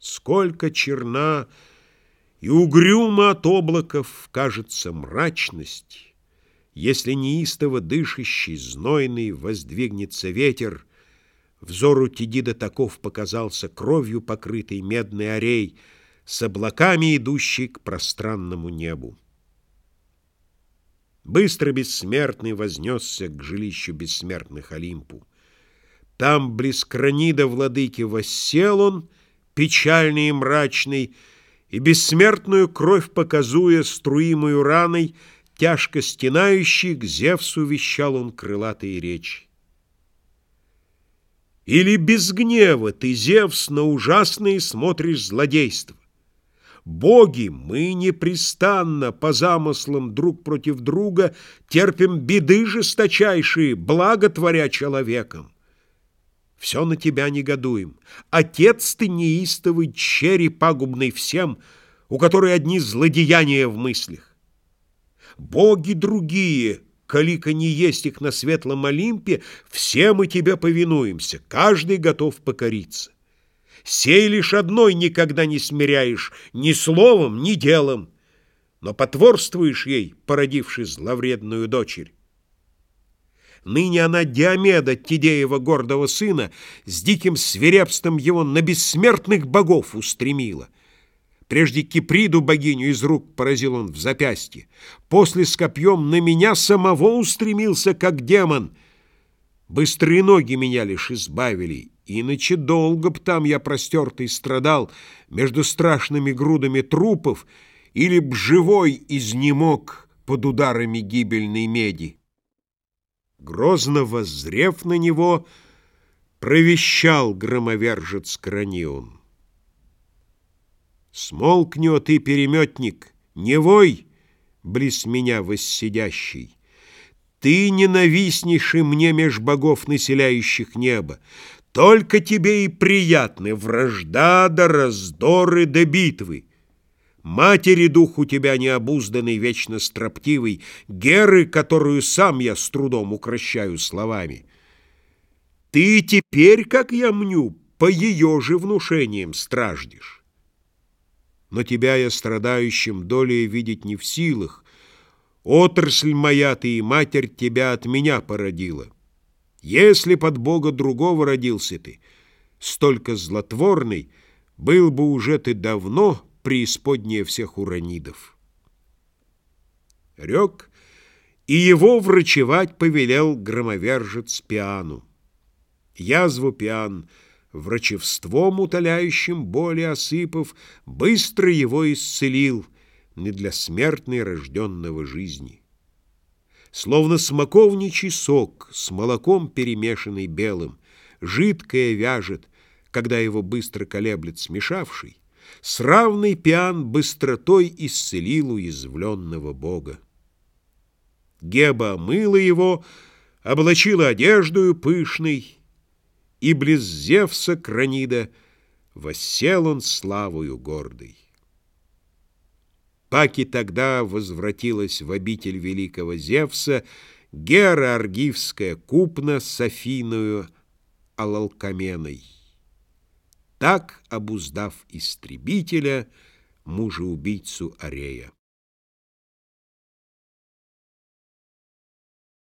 Сколько черна и угрюма от облаков кажется мрачность, Если неистово дышащий, знойный воздвигнется ветер, Взору Тедида таков показался кровью покрытый медный орей, С облаками идущий к пространному небу. Быстро бессмертный вознесся к жилищу бессмертных Олимпу. Там, близ кранида владыки, воссел он, печальный и мрачный, и бессмертную кровь показуя струимую раной, тяжко стенающий, к Зевсу вещал он крылатые речи. Или без гнева ты, Зевс, на ужасные смотришь злодейства? Боги, мы непрестанно по замыслам друг против друга терпим беды жесточайшие, благотворя человеком. Все на тебя негодуем. Отец ты неистовый, черри пагубный всем, у которой одни злодеяния в мыслях. Боги другие, калика не есть их на светлом Олимпе, все мы тебе повинуемся, каждый готов покориться. Сей лишь одной никогда не смиряешь ни словом, ни делом, но потворствуешь ей, породивши зловредную дочерь. Ныне она Диомеда, Тидеева гордого сына, с диким свирепством его на бессмертных богов устремила. Прежде Киприду богиню из рук поразил он в запястье. После с копьем на меня самого устремился, как демон. Быстрые ноги меня лишь избавили, Иначе долго б там я простертый страдал Между страшными грудами трупов Или б живой изнемог под ударами гибельной меди. Грозно воззрев на него, Провещал громовержец Кранион. Смолкнет и переметник, не вой, Близ меня воссидящий. Ты ненавистнейший мне меж богов, населяющих небо. Только тебе и приятны вражда да раздоры да битвы. Матери дух у тебя необузданный, вечно строптивый, Геры, которую сам я с трудом укращаю словами. Ты теперь, как я мню, по ее же внушениям страждешь. Но тебя я страдающим долей видеть не в силах. Отрасль моя ты и матерь тебя от меня породила. Если под Бога другого родился ты, столько злотворный, был бы уже ты давно преисподнее всех уранидов. Рек, и его врачевать повелел громовержец Пиану. Язву Пиан, врачевством утоляющим боли осыпав, быстро его исцелил, не для смертной рожденного жизни. Словно смоковничий сок, с молоком перемешанный белым, Жидкое вяжет, когда его быстро колеблет смешавший, С равной пиан быстротой исцелил уязвленного бога. Геба омыла его, облачила одеждою пышной, И близ Зевса Кранида воссел он славою гордой. Паки тогда возвратилась в обитель великого Зевса Гера Аргивская купна с Афиною Алалкаменой. Так, обуздав истребителя, мужа-убийцу Арея.